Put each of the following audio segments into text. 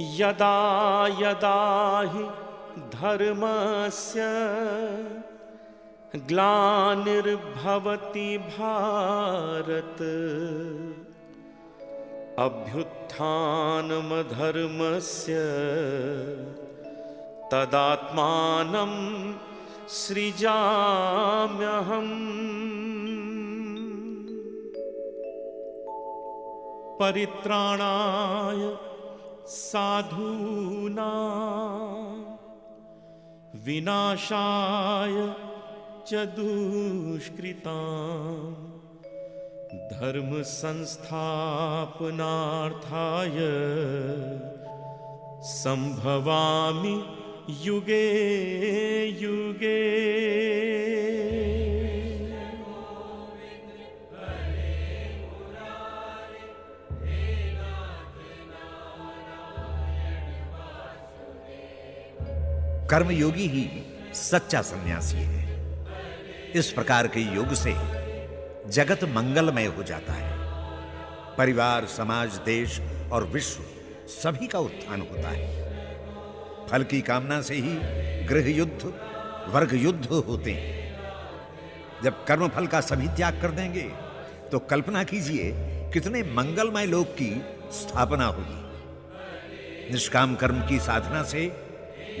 यदा यदा हि धर्मस्य ग्लानिर्भवति भारत। अभ्युत्थानमधर्मस्य तदात्मानं सृजाम्यहम्। परित्राणाय साधूना विनाशाय च दुष्कृता धर्म संस्थापनार्थाय संभवामि युगे युगे। कर्मयोगी ही सच्चा सन्यासी है। इस प्रकार के योग से जगत मंगलमय हो जाता है। परिवार, समाज, देश और विश्व सभी का उत्थान होता है। फल की कामना से ही गृह युद्ध वर्ग युद्ध होते हैं। जब कर्म फल का सभी त्याग कर देंगे तो कल्पना कीजिए कितने मंगलमय लोक की स्थापना होगी। निष्काम कर्म की साधना से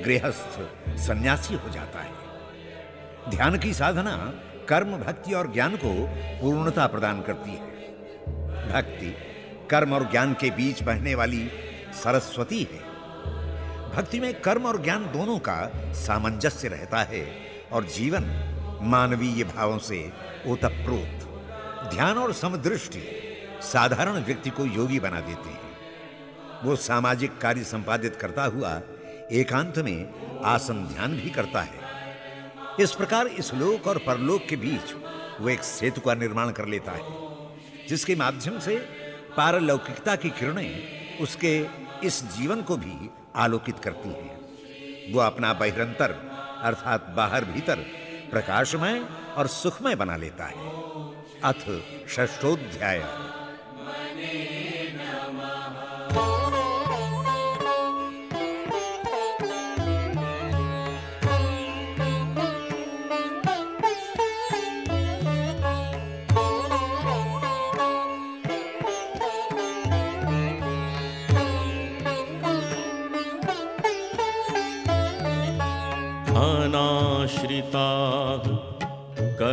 गृहस्थ सन्यासी हो जाता है। ध्यान की साधना कर्म, भक्ति और ज्ञान को पूर्णता प्रदान करती है। भक्ति, कर्म और ज्ञान के बीच बहने वाली सरस्वती है। भक्ति में कर्म और ज्ञान दोनों का सामंजस्य रहता है और जीवन मानवीय भावों से ओतप्रोत। ध्यान और समदृष्टि साधारण व्यक्ति को योगी बना देते हैं। वो सामाजिक कार्य संपादित करता हुआ एकांत में आसन ध्यान भी करता है। इस प्रकार इस लोक और परलोक के बीच वो एक सेतु का निर्माण कर लेता है, जिसके माध्यम से पारलौकिकता की किरणें उसके इस जीवन को भी आलोकित करती हैं। वो अपना बहिरंतर, अर्थात बाहर भीतर, प्रकाशमय और सुखमय बना लेता है। अथ षष्ठोध्याय।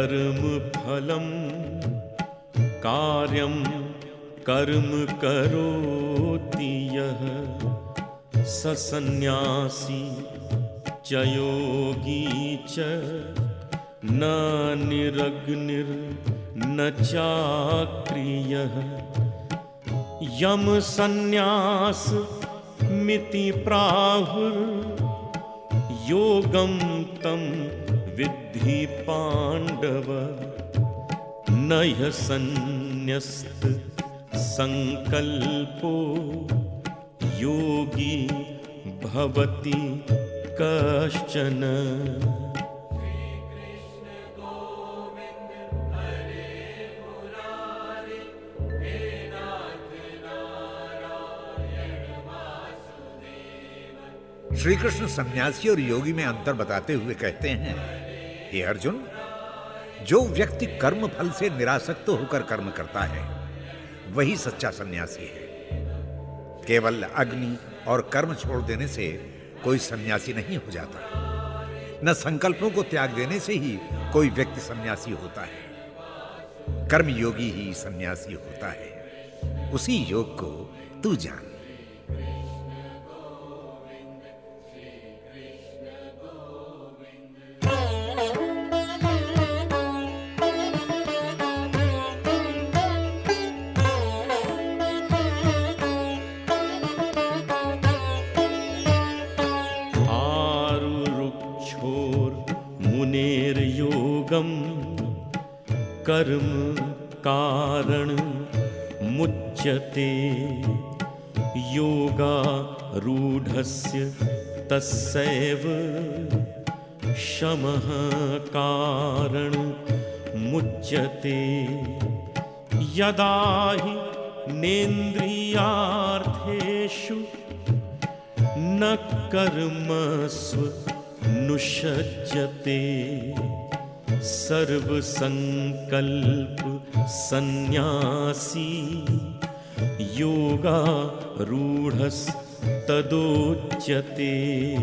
कर्मफलं कार्यं कर्म करोति यः। स सन्न्यासी च योगी च, न निरग्निर्न चाक्रियः। यम सन्न्यास मिति प्राहुर्, योगं तं विद्धि पाण्डव न ह्य सन्न्यस्त सङ्कल्पो योगी भवति कश्चन। श्री कृष्ण सन्यासी और योगी में अंतर बताते हुए कहते हैं हे अर्जुन, जो व्यक्ति कर्म फल से निरासक्त होकर कर्म करता है, वही सच्चा सन्यासी है। केवल अग्नि और कर्म छोड़ देने से कोई सन्यासी नहीं हो जाता। न संकल्पों को त्याग देने से ही कोई व्यक्ति सन्यासी होता है। कर्म योगी ही सन्यासी होता है। उसी योग को तू जान। तस्यैव शमः कारण मुच्यते। यदा हि नेन्द्रियार्थेषु न कर्मस्व नुषज्यते। सर्वसङ्कल्प सन्न्यासी योगारूढस्तदोच्यते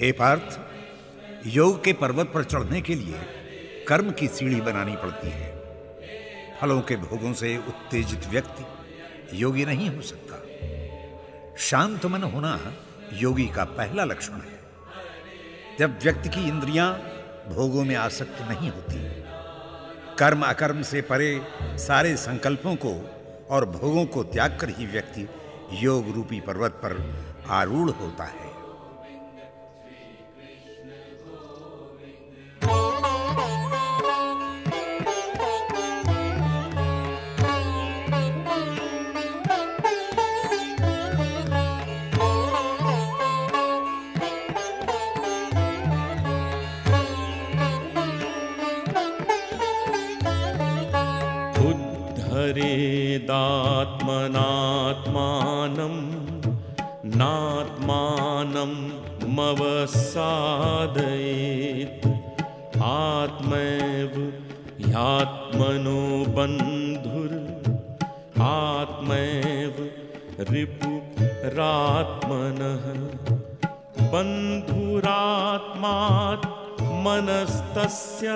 हे पार्थ, योग के पर्वत पर चढ़ने के लिए कर्म की सीढ़ी बनानी पड़ती है। फलों के भोगों से उत्तेजित व्यक्ति योगी नहीं हो सकता। शांत मन होना योगी का पहला लक्षण है। जब व्यक्ति की इंद्रियाँ भोगों में आसक्त नहीं होती, कर्म अकर्म से परे सारे संकल्पों को और भोगों को त्याग कर ही व्यक्ति योग रूपी पर्वत पर आरूढ़ होता है। बन्धुरात्मात्मनस्तस्य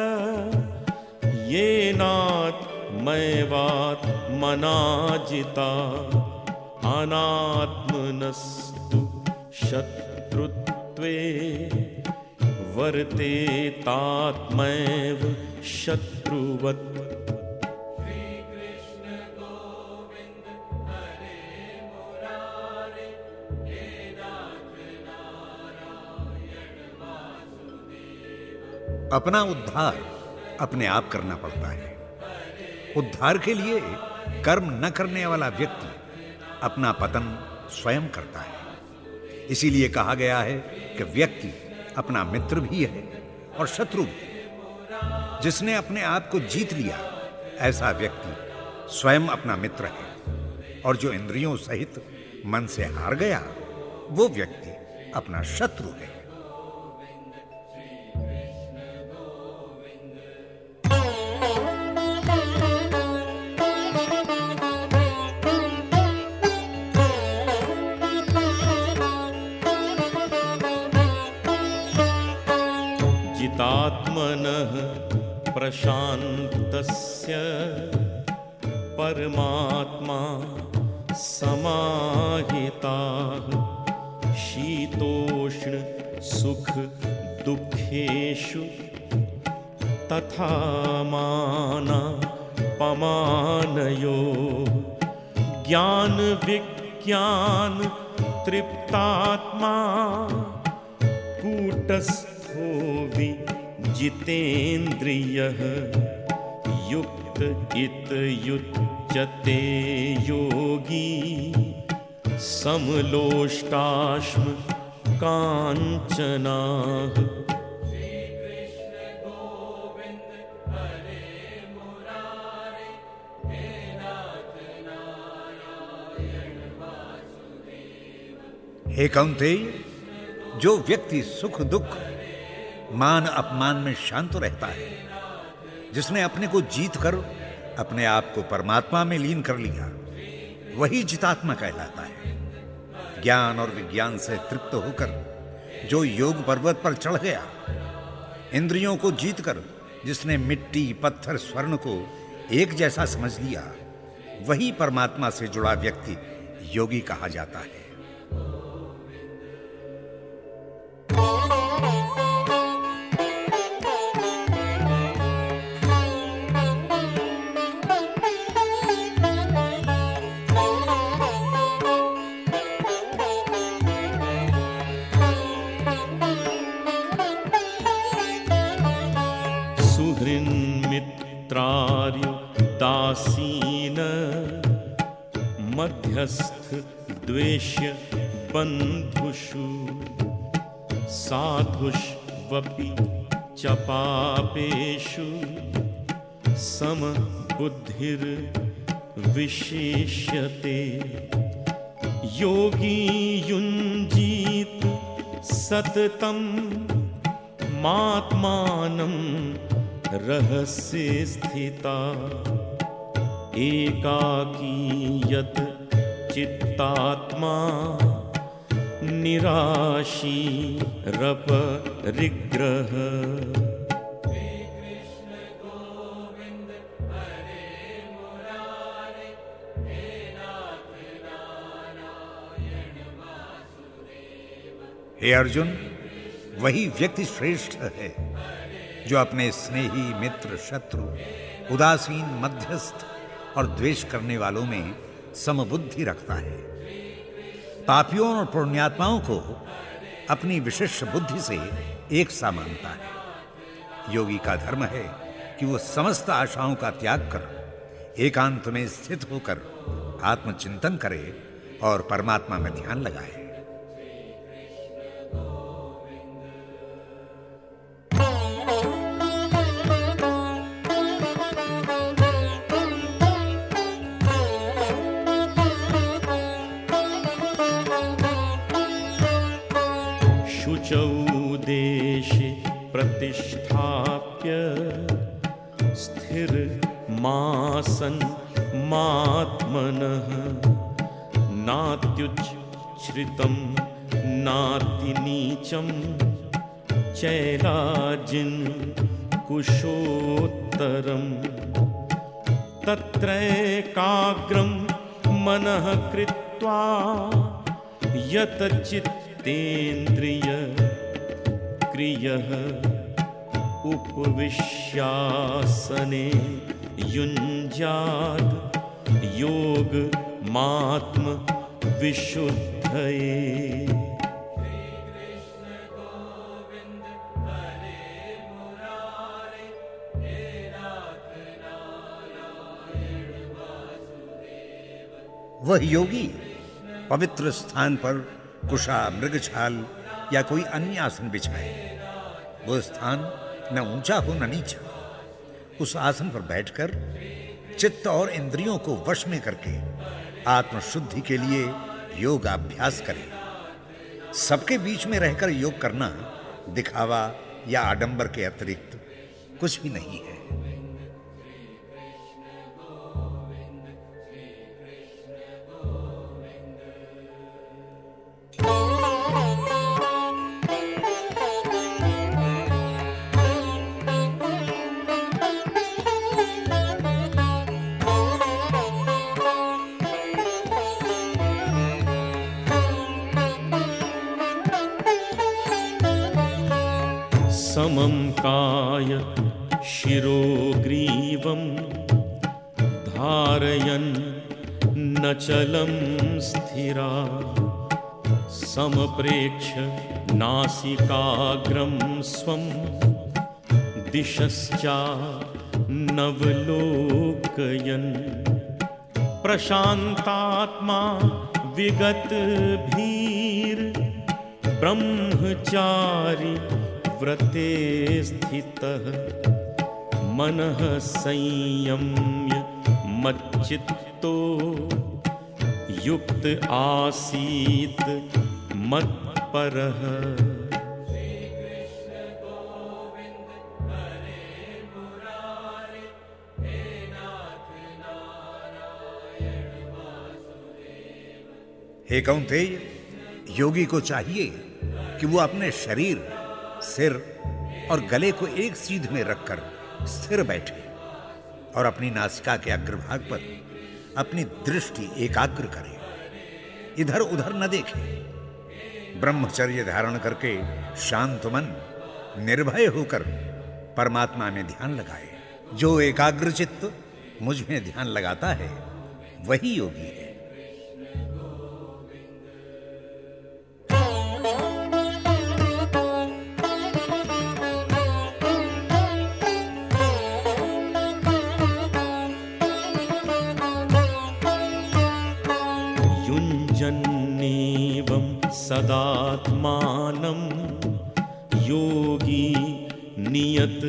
येनात्मैवात् मनाजिता। अनात्मनस्तु शत्रुत्वे वर्तेतात्मैव शत्रुवत्। अपना उद्धार अपने आप करना पड़ता है। उद्धार के लिए कर्म न करने वाला व्यक्ति अपना पतन स्वयं करता है। इसीलिए कहा गया है कि व्यक्ति अपना मित्र भी है और शत्रु भी जिसने अपने आप को जीत लिया, ऐसा व्यक्ति स्वयं अपना मित्र है और जो इंद्रियों सहित मन से हार गया, वो व्यक्ति अपना शत्रु है। जितात्मनः प्रशान्तस्य परमात्मा समाहिताः शीतोष्ण सुख दुःखेषु तथा माना पमानयो ज्ञान विज्ञान तृप्तात्मा कूटस्थो विजितेन्द्रियः युक्त इतयुच्यते योगी। समलोष्टाश्म काञ्चनाः। हे कौंतेय जो व्यक्ति सुख दुख मान अपमान में शांत रहता है। जिसने अपने को जीत कर अपने आप को परमात्मा में लीन कर लिया, वही जितात्मा कहलाता है। ज्ञान और विज्ञान से तृप्त होकर जो योग पर्वत पर चढ़ गया, इंद्रियों को जीतकर जिसने मिट्टी, पत्थर, स्वर्ण को एक जैसा समझ लिया, वही परमात्मा से जुड़ा व्यक्ति योगी कहा जाता है। द्वेष्य बन्धुषु साधुष् स्वपि च पापेषु समबुद्धिर्विशेष्यते योगी युञ्जीत सततं, मात्मानं रहस्ये स्थिता। एकाकी यत् चित्तात्मा, निराशी रपरिग्रह हे अर्जुन, वही व्यक्ति श्रेष्ठ है, जो अपने स्नेही मित्र शत्रु, उदासीन मध्यस्थ और द्वेष करने वालों में समबुद्धि रखता है। पापियों और पुण्यात्माओं को अपनी विशिष्ट बुद्धि से एक सा मानता है। योगी का धर्म है कि वो समस्त आशाओं का त्याग कर, एकांत में स्थित होकर आत्मचिंतन करे और परमात्मा में ध्यान लगाए। नात्युच्छ्रितं नातिनीचं चैलाजिन् कुशोत्तरम्। तत्रैकाग्रं मनः कृत्वा यतचित्तेन्द्रिय क्रियः उपविश्यासने युञ्जाद् योगमात्म वह योगी पवित्र स्थान पर कुशा मृगछाल या कोई अन्य आसन बिछाए। वह स्थान न ऊँचा हो न नीचा। उस आसन पर बैठकर चित्त और इंद्रियों को वश में करके आत्मशुद्धि के लिए योगाभ्यास करें। सबके बीच में रहकर योग करना दिखावा या आडंबर के अतिरिक्त कुछ भी नहीं है। दिशश्चा नवलोकयन्। प्रशान्तात्मा विगतभीर् ब्रह्मचारी व्रते स्थितः। मनः संयम्य मच्चित्तो युक्त आसीत् मत्परः। हे कौंतेय, योगी को चाहिए कि वो अपने शरीर, सिर और गले को एक सीध में रखकर स्थिर बैठे और अपनी नासिका के अग्रभाग पर अपनी दृष्टि एकाग्र करे। इधर उधर न देखे। ब्रह्मचर्य धारण करके शांत मन, निर्भय होकर परमात्मा में ध्यान लगाए। जो एकाग्र चित्त मुझमें ध्यान लगाता है, वही योगी है। सदात्मानं योगी नियत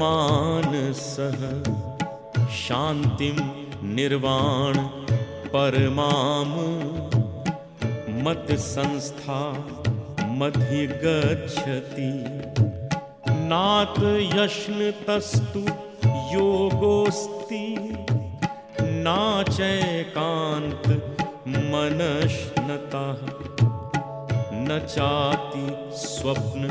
मानसः। शान्तिं निर्वाण परमाम्। मत्संस्था मध्यगच्छति नात यश्नतस्तु योगोऽस्ति। नाचैकान्त मनश्नतः। न चाति स्वप्नशीलस्य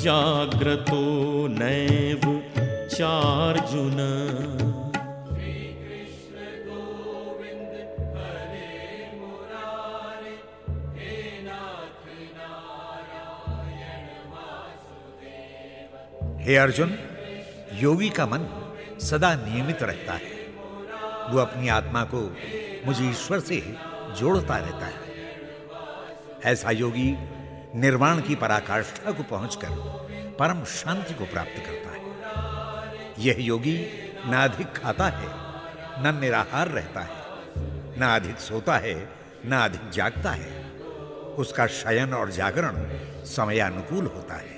जाग्रतो नैव चार्जुन। हे अर्जुन, योगी का मन सदा नियमित रहता है। वो अपनी आत्मा को मुझे ईश्वर से जोड़ता रहता है। ऐसा योगी निर्वाण की पराकाष्ठा को पहुंचकर परम शांति को प्राप्त करता है। यह योगी न अधिक खाता है, न निराहार रहता है, न अधिक सोता है, न अधिक जागता है। उसका शयन और जागरण समयानुकूल होता है।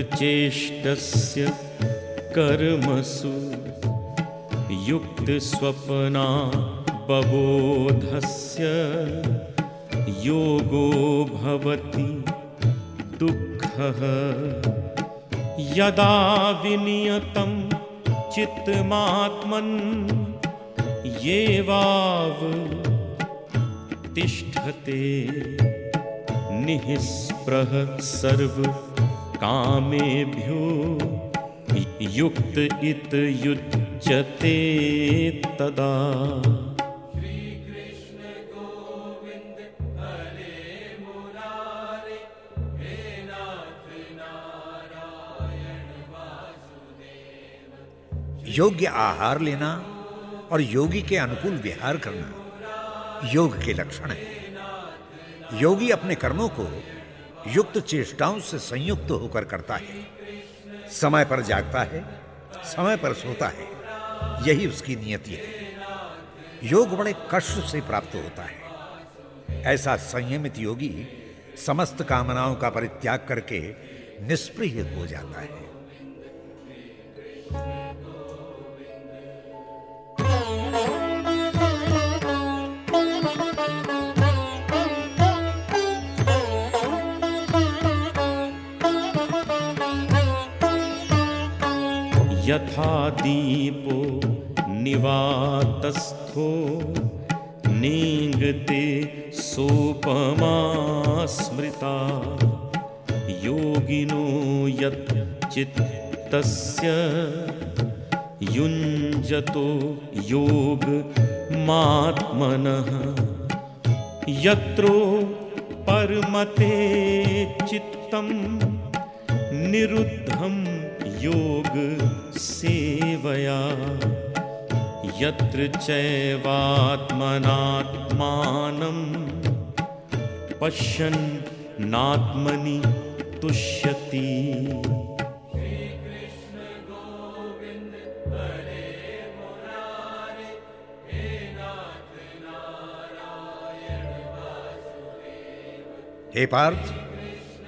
युक्तचेष्टस्य कर्मसु युक्त युक्तस्वप्ना बबोधस्य योगो भवति दुःखः। यदा विनियतं चित्तमात्मन् येवाव तिष्ठते निःस्पृह सर्व कामेभ्यो युक्त इत युज्यते तदा। योग्य आहार लेना और योगी के अनुकूल विहार करना, योग के लक्षण है। योगी अपने कर्मों को युक्त चेष्टाओं से संयुक्त होकर करता है। समय पर जागता है, समय पर सोता है। यही उसकी नियति है। योग बड़े कष्ट से प्राप्त होता है। ऐसा संयमित योगी समस्त कामनाओं का परित्याग करके निष्प्रिय हो जाता है। यथा दीपो निवातस्थो नीङ्गते सोपमा स्मृता। योगिनो यत् चित्तस्य युञ्जतो योगमात्मनः यत्रो परमते चित्तं निरुद्धं योग सेवया, यत्र चैवात्मनात्मानं पश्यन् नात्मनि तुष्यति। हे पार्थ,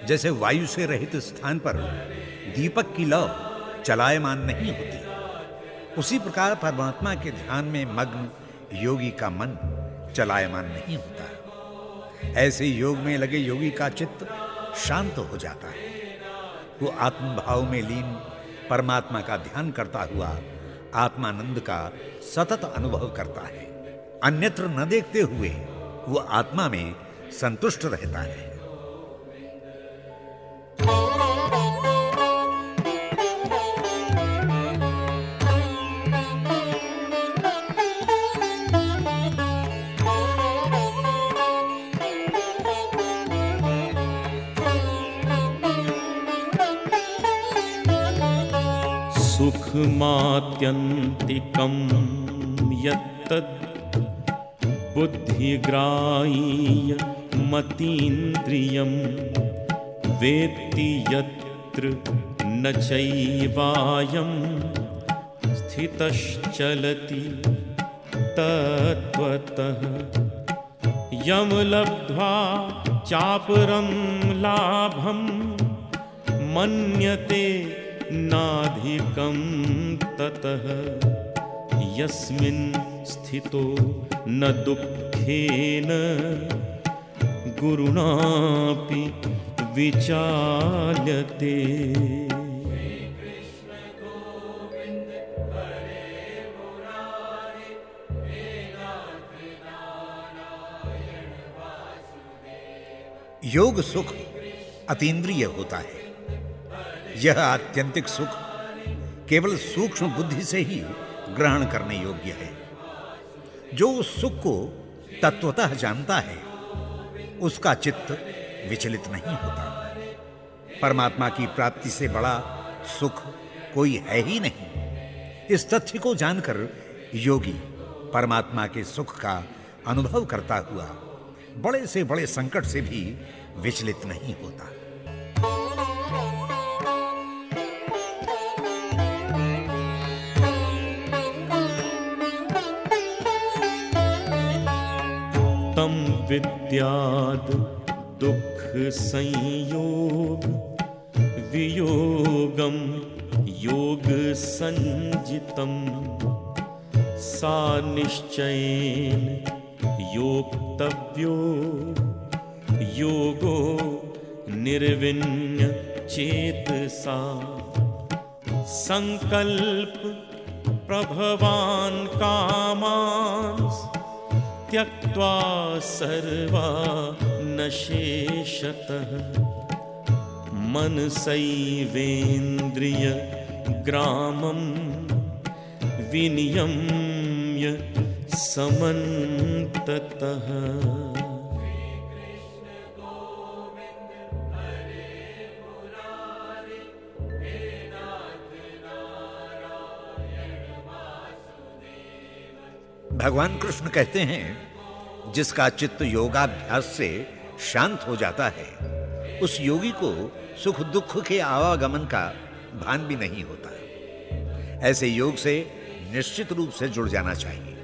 जैसे वायु से रहित स्थान पर दीपक की लौ चलायमान नहीं होती। उसी प्रकार परमात्मा के ध्यान में मग्न योगी का मन चलायमान नहीं होता। ऐसे योग में लगे योगी का चित्त शांत हो जाता है। वो आत्मभाव में लीन परमात्मा का ध्यान करता हुआ आत्मानंद का सतत अनुभव करता है। अन्यत्र न देखते हुए वो आत्मा में संतुष्ट रहता है। सुखमात्यन्तिकं यत्तद् बुद्धिग्राह्य मतीन्द्रियं वेत्ति यत्र न चैवायं स्थितश्चलति तत्त्वतः। यं लब्ध्वा चापरं लाभं मन्यते नाधिकं ततः यस्मिन् स्थितो न दुःखेन गुरुणापि विचाल्यते। योग सुख अतीन्द्रिय होता है। यह आत्यंतिक सुख केवल सूक्ष्म बुद्धि से ही ग्रहण करने योग्य है। जो उस सुख को तत्वतः जानता है, उसका चित्त विचलित नहीं होता। परमात्मा की प्राप्ति से बड़ा सुख कोई है ही नहीं। इस तथ्य को जानकर योगी परमात्मा के सुख का अनुभव करता हुआ बड़े से बड़े संकट से भी विचलित नहीं होता। विद्याद् दुःखसंयोग योग योगसञ्जितं सा निश्चयेन योक्तव्यो योगो निर्विण्य चेतसा सङ्कल्प प्रभवान् कामांस् त्यक्त्वा सर्वा न शेषतः मनसैवेन्द्रियग्रामं विनियम्य समन्ततः भगवान कृष्ण कहते हैं, जिसका चित्त योगाभ्यास से शांत हो जाता है, उस योगी को सुख दुख के आवागमन का भान भी नहीं होता। ऐसे योग से निश्चित रूप से जुड़ जाना चाहिए।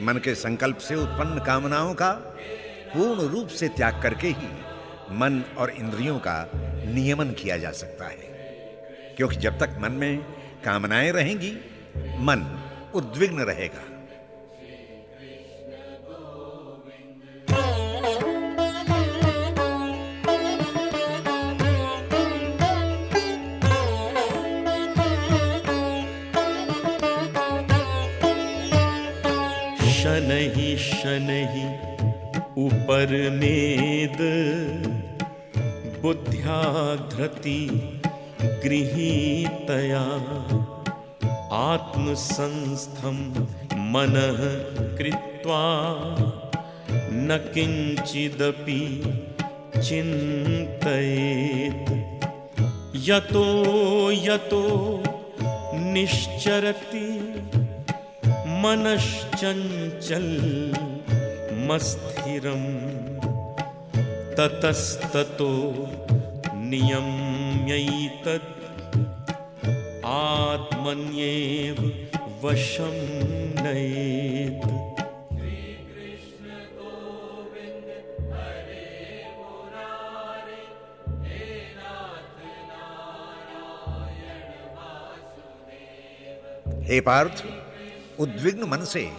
मन के संकल्प से उत्पन्न कामनाओं का पूर्ण रूप से त्याग करके ही मन और इंद्रियों का नियमन किया जा सकता है। क्योंकि जब तक मन में कामनाएँ रहेंगी, मन उद्विग्न रहेगा। शनैः शनैः उपरमेद बुद्ध्या धृति गृहीतया आत्मसंस्थं मनः कृत्वा, न किञ्चिदपि चिन्तयेत्। यतो यतो निश्चरति मनश्चञ्चल मस्थिरं ततस्ततो नियम्यैतत् आत्मन्येव वशं नयेत्। हे पार्थ उद्विग्न मन से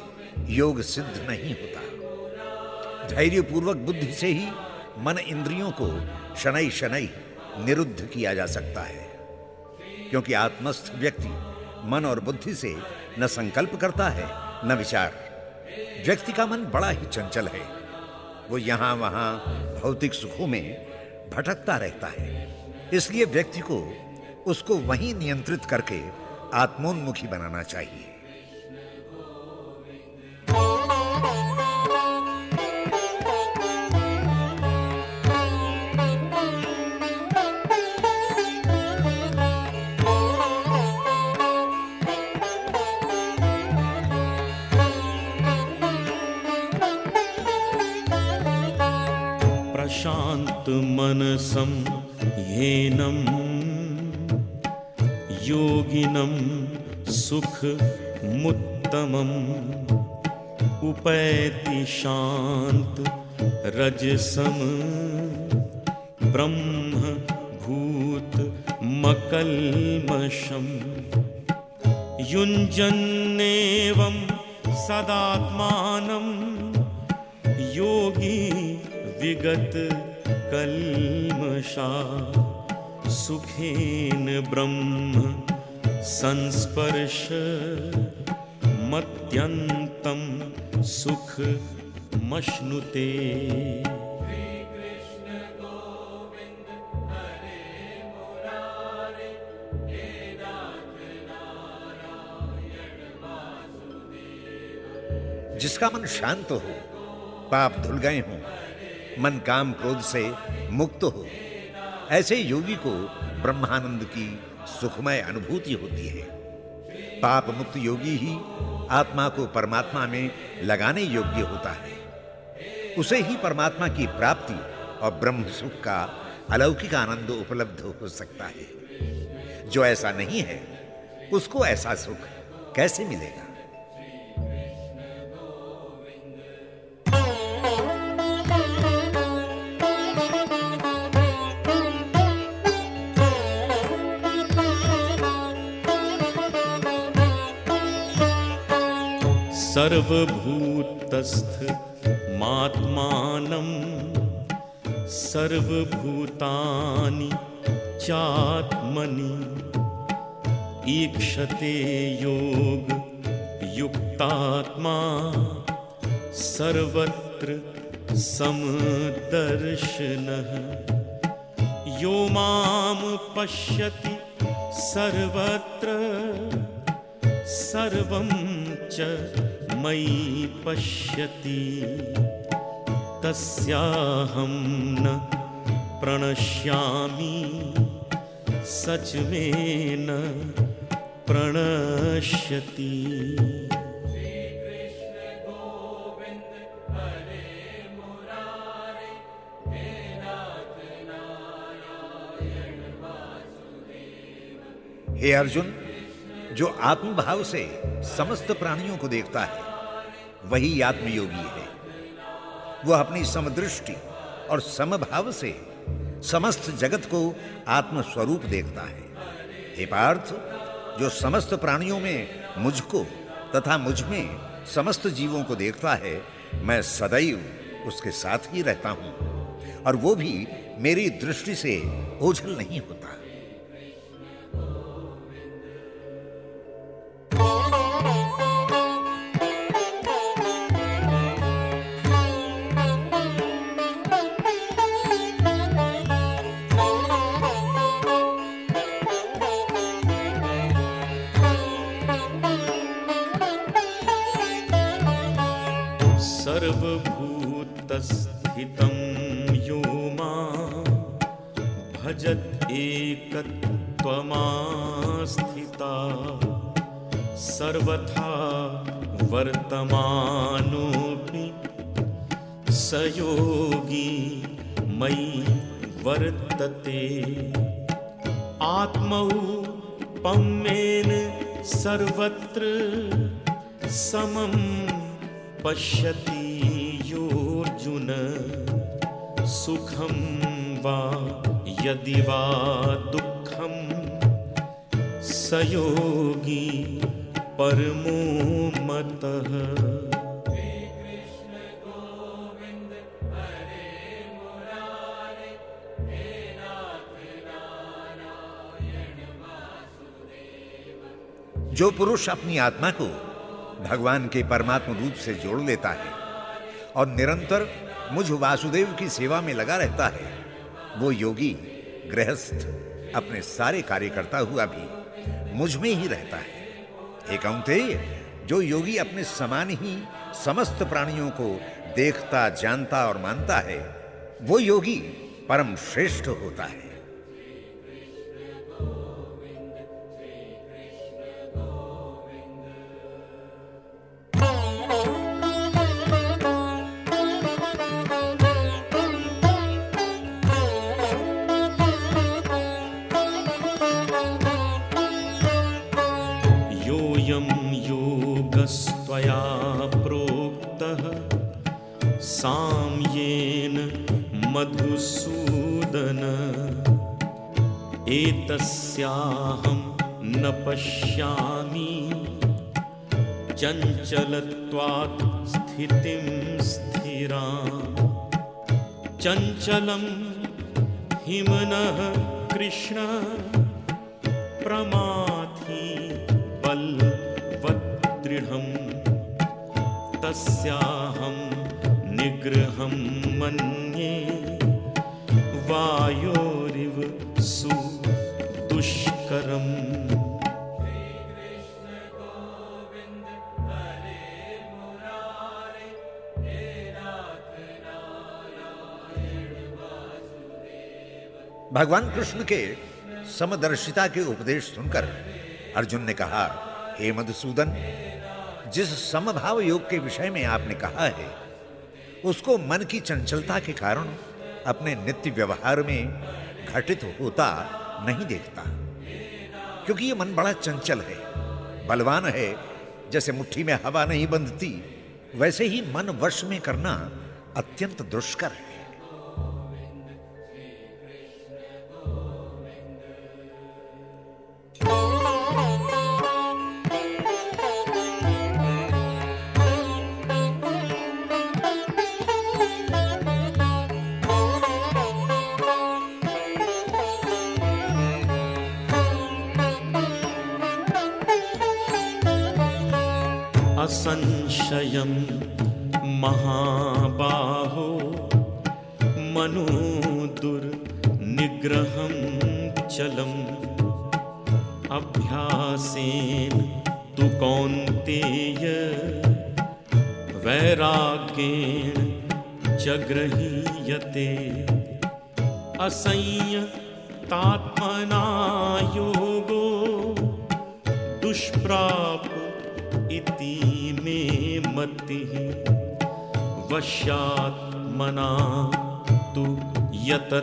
योग सिद्ध नहीं होता। धैर्यपूर्वक बुद्धि से ही मन इंद्रियों को शनै शनै निरुद्ध किया जा सकता है, क्योंकि आत्मस्थ व्यक्ति मन और बुद्धि से न संकल्प करता है, न विचार। व्यक्ति का मन बड़ा ही चंचल है। वो यहाँ वहाँ भौतिक सुखों में भटकता रहता है। इसलिए व्यक्ति को उसको वहीं नियंत्रित करके आत्मोन्मुखी बनाना चाहिए। सुखमुत्तमम्। उपैति शान्त रजसम। ब्रह्म भूत मकल्मषम्। युञ्जन्नेवं सदात्मानं। योगी विगत कल्मषा। सुखेन ब्रह्म संस्पर्श मत्यन्तं सुख मश्नुते। जिसका मन शांत हो, पाप धुल गए हों, मन काम क्रोध से मुक्त हो, ऐसे योगी को ब्रह्मानंद की सुखमय अनुभूति होती है। पाप मुक्त योगी ही आत्मा को परमात्मा में लगाने योग्य होता है। उसे ही परमात्मा की प्राप्ति और ब्रह्म सुख का अलौकिक आनंद उपलब्ध हो सकता है। जो ऐसा नहीं है, उसको ऐसा सुख कैसे मिलेगा? सर्वभूतस्थ मात्मानं सर्वभूतानि चात्मनि ईक्षते योग युक्तात्मा सर्वत्र समदर्शनः यो माँ पश्यति सर्वत्र, सर्वं च मयि पश्यति, तस्याहं न प्रणश्यामि, सच में न प्रणश्यति। हे अर्जुन, जो आत्मभाव से समस्त प्राणियों को देखता है वही आत्मयोगी है। वह अपनी समदृष्टि और समभाव से समस्त जगत को आत्मस्वरूप देखता है। हे पार्थ, जो समस्त प्राणियों में मुझको तथा मुझमें समस्त जीवों को देखता है, मैं सदैव उसके साथ ही रहता हूँ और वो भी मेरी दृष्टि से ओझल नहीं होता। एकत्वमास्थिता सर्वथा वर्तमानोऽपि स योगी मयि वर्तते। आत्मौपम्येन सर्वत्र समं पश्यति योऽर्जुन। सुखं वा यदि वा दुःखं स योगी परमो मतः। जो पुरुष अपनी आत्मा को भगवान के परमात्म रूप से जोड़ लेता है और निरंतर मुझ वासुदेव की सेवा में लगा रहता है वो योगी गृहस्थ अपने सारे कार्य करता हुआ भी मुझमें ही रहता है। एक जो योगी अपने समान ही समस्त प्राणियों को देखता, जानता और मानता है, वो योगी परम श्रेष्ठ होता है। चञ्चलत्वात् स्थितिं स्थिरा चञ्चलं हिमनः कृष्ण। भगवान कृष्ण के समदर्शिता के उपदेश सुनकर अर्जुन ने कहा, हे मधुसूदन, जिस समभाव योग के विषय में आपने कहा है, उसको मन की चंचलता के कारण अपने नित्य व्यवहार में घटित होता नहीं देखता। क्योंकि ये मन बड़ा चंचल है, बलवान है, जैसे मुट्ठी में हवा नहीं बंधती, वैसे ही मन वश में करना अत्यंत दुष्कर है।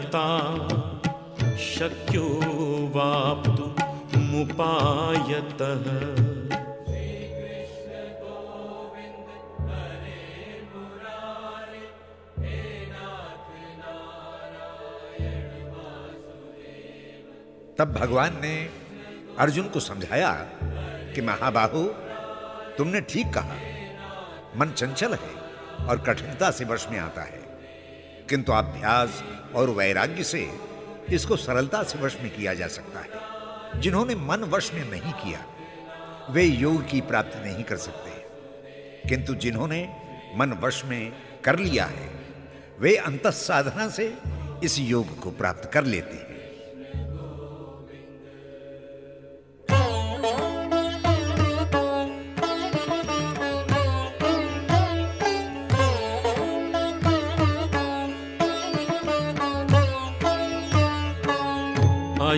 यतता शक्यो वाप्तुमुपायतः तब भगवान ने अर्जुन को समझाया कि महाबाहु, तुमने ठीक कहा, मन चंचल है और कठिनता से वश में आता है। किंतु अभ्यास और वैराग्य से इसको सरलता से वश में किया जा सकता है। जिन्होंने मन वश में नहीं किया, वे योग की प्राप्ति नहीं कर सकते। किंतु जिन्होंने मन वश में कर लिया है, वे अंत साधना से इस योग को प्राप्त कर लेते हैं।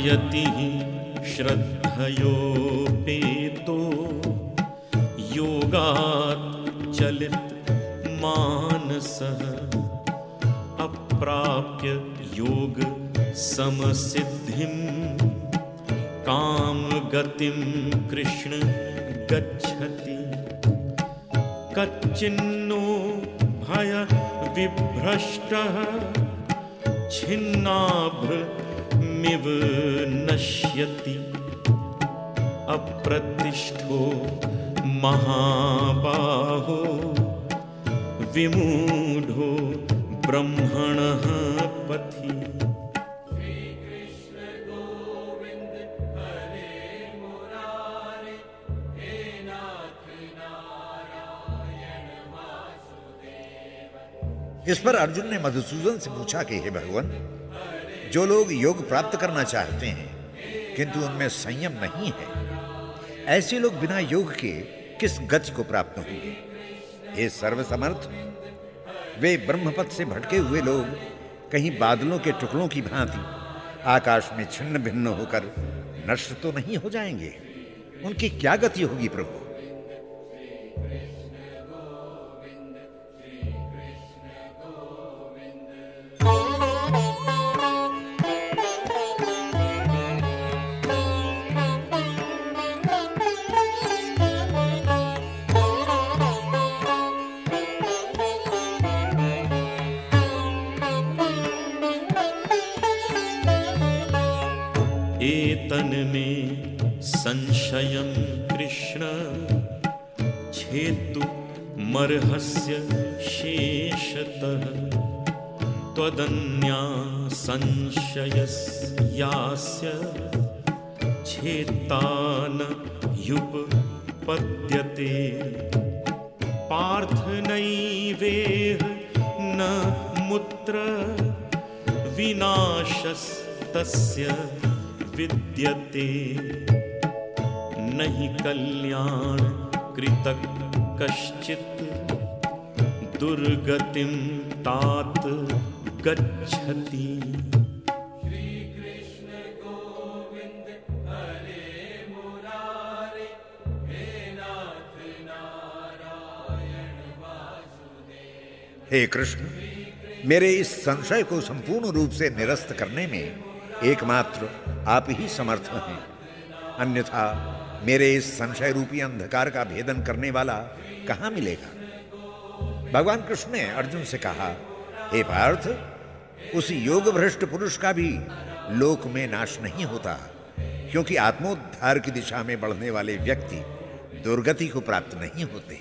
अयति श्रद्धयोपेतो योगात् चलित मानसः अप्राप्य योग समसिद्धिं कामगतिं कृष्ण छिन्नाभ्रमिव नश्यति, अप्रतिष्ठो महाबाहो, विमूढो ब्रह्मणः पथि। इस पर अर्जुन ने मधुसूदन से पूछा कि, हे भगवान जो लोग योग प्राप्त करना चाहते हैं, किंतु उनमें संयम नहीं है। ऐसे लोग बिना योग के किस गति को प्राप्त होंगे? हे सर्वसमर्थ, वे ब्रह्मपथ से भटके हुए लोग कहीं बादलों के टुकड़ों की भांति आकाश में छिन्न भिन्न होकर नष्ट तो नहीं हो जाएँगे। उनकी क्या गति होगी प्रभु? संशयं कृष्ण छेतु मर्हस्य शेषतः त्वदन्या संशयस्यास्य छेत्तान युपपद्यते। पार्थ नैवेह न मुत्र विनाशस्तस्य विद्यते। न हि कल्याण कृतक कश्चित्। दुर्गतिं तात गच्छति। हे कृष्ण, मेरे इस संशय को संपूर्ण रूप से निरस्त करने में एकमात्र आप ही समर्थ हैं। अन्यथा मेरे इस संशय रूपी अंधकार का भेदन करने वाला कहाँ मिलेगा? भगवान कृष्ण ने अर्जुन से कहा, हे पार्थ, उस योग भ्रष्ट पुरुष का भी लोक में नाश नहीं होता, क्योंकि आत्मोद्धार की दिशा में बढ़ने वाले व्यक्ति दुर्गति को प्राप्त नहीं होते।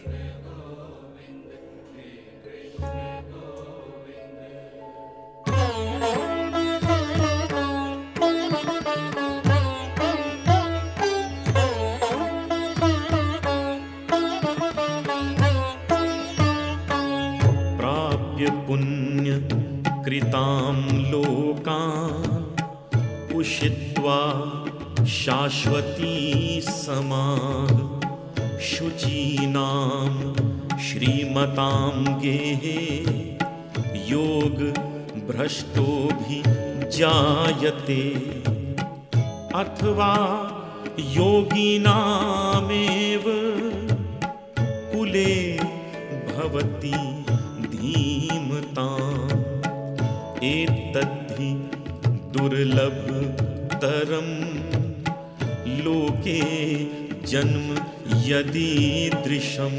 शाश्वती समाः शुचीनां श्रीमतां गेहे योग भ्रष्टोऽभिजायते अथवा योगिनामेव कुले भवति। जन्म यदीदृशम्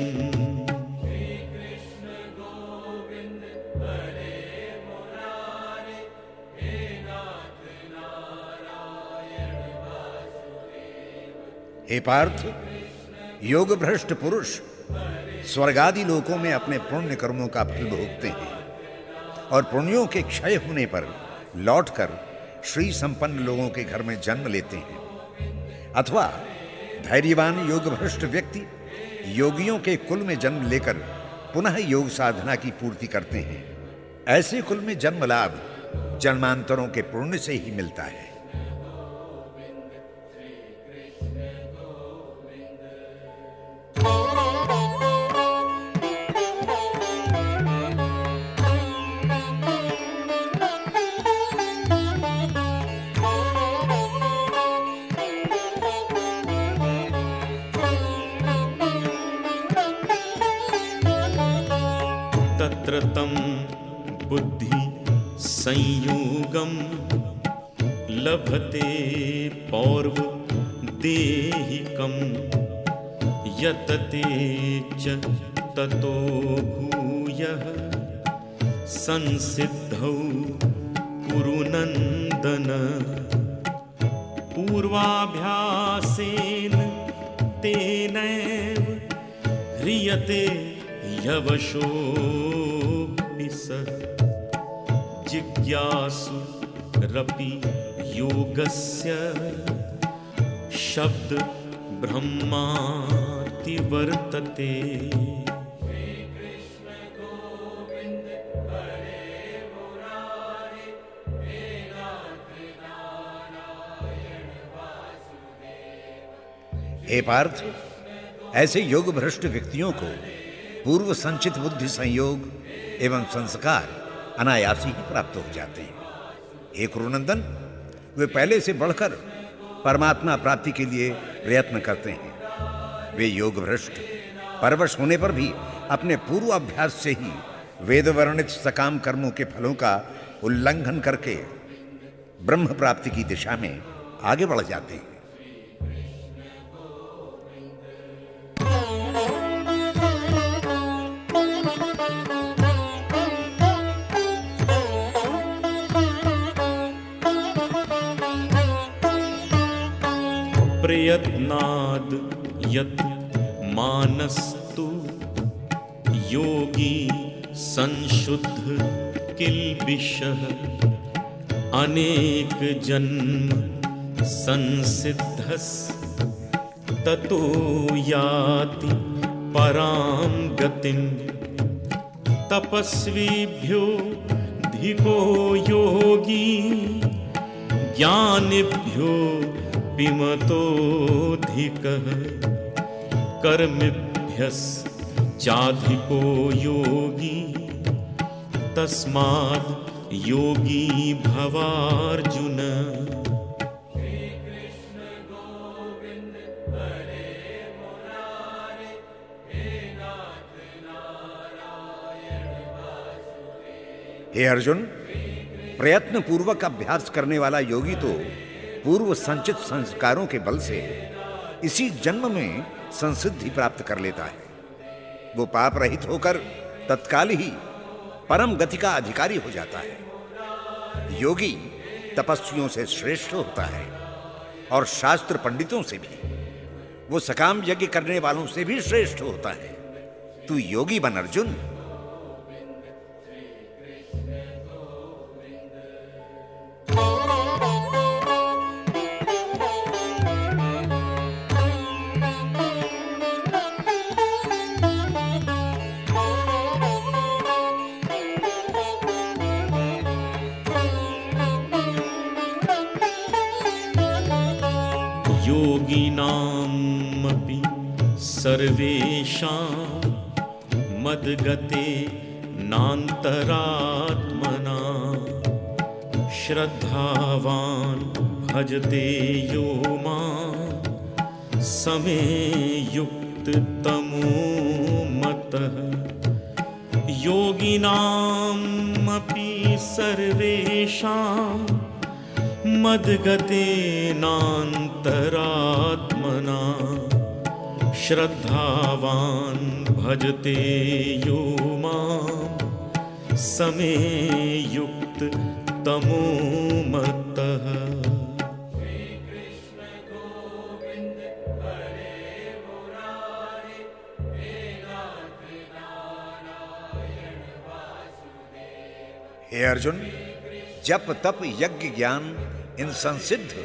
हे पार्थ योग भ्रष्ट पुरुष, स्वर्गादि लोकों में अपने पुण्य कर्मों का फल भोगते हैं और पुण्यों के क्षय होने पर लौटकर श्री संपन्न लोगों के घर में जन्म लेते हैं। अथवा धैर्यवान योग भ्रष्ट व्यक्ति योगियों के कुल में जन्म लेकर पुनः योग साधना की पूर्ति करते हैं। ऐसे कुल में जन्म लाभ जन्मांतरों के पुण्य से ही मिलता है। ततो भूयः संसिद्धौ हे पार्थ, ऐसे योग भ्रष्ट व्यक्तियों को पूर्व संचित बुद्धि संयोग एवं संस्कार अनायास ही प्राप्त हो जाते हैं। हे कुरुनंदन, वे पहले से बढ़कर परमात्मा प्राप्ति के लिए प्रयत्न करते हैं। वे योग भ्रष्ट परवश होने पर भी अपने पूर्व अभ्यास से ही वेद वर्णित सकाम कर्मों के फलों का उल्लंघन करके ब्रह्म प्राप्ति की दिशा में आगे बढ़ जाते हैं। यत् मानस्तु योगी संशुद्ध किल्बिषः। अनेक जन्म संसिद्धस् ततो याति परां गतिम्। तपस्वीभ्यो धिको योगी ज्ञानिभ्यो पिमतोऽधिकः कर्मिभ्यश्चाधिको योगी, तस्माद् योगी भवार्जुन। हे अर्जुन प्रयत्न पूर्वक अभ्यास करने वाला योगी तो पूर्व संचित संस्कारों के बल से इसी जन्म में संसिद्धि प्राप्त कर लेता है। वो पाप रहित होकर तत्काल ही परम गति का अधिकारी हो जाता है। योगी तपस्वियों से श्रेष्ठ होता है और शास्त्र पंडितों से भी। वो सकाम यज्ञ करने वालों से भी श्रेष्ठ होता है। तू योगी बन, अर्जुन। सर्वेषां मद्गते नान्तरात्मना। श्रद्धावान् भजते यो माँ। समे युक्ततमो मतः। योगिनामपि सर्वेषां मद्गतेनान्तरात्मना श्रद्धावान् भजते यो माँ समे युक्त हे अर्जुन, जप, तप, यज्ञ ज्ञान, इन संसिद्ध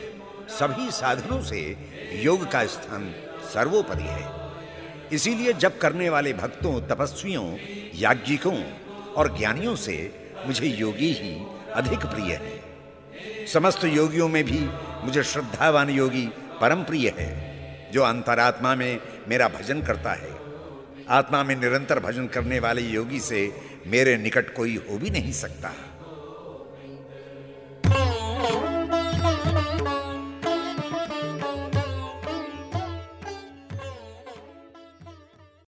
सभी साधनों से योग का स्थान सर्वोपरि है। इसीलिए जब करने वाले भक्तों, तपस्वियों, याज्ञिकों और ज्ञानियों से मुझे योगी ही अधिक प्रिय है। समस्त योगियों में भी मुझे श्रद्धावान योगी परम प्रिय है, जो अंतरात्मा में मेरा भजन करता है। आत्मा में निरंतर भजन करने वाले योगी से मेरे निकट कोई हो भी नहीं सकता।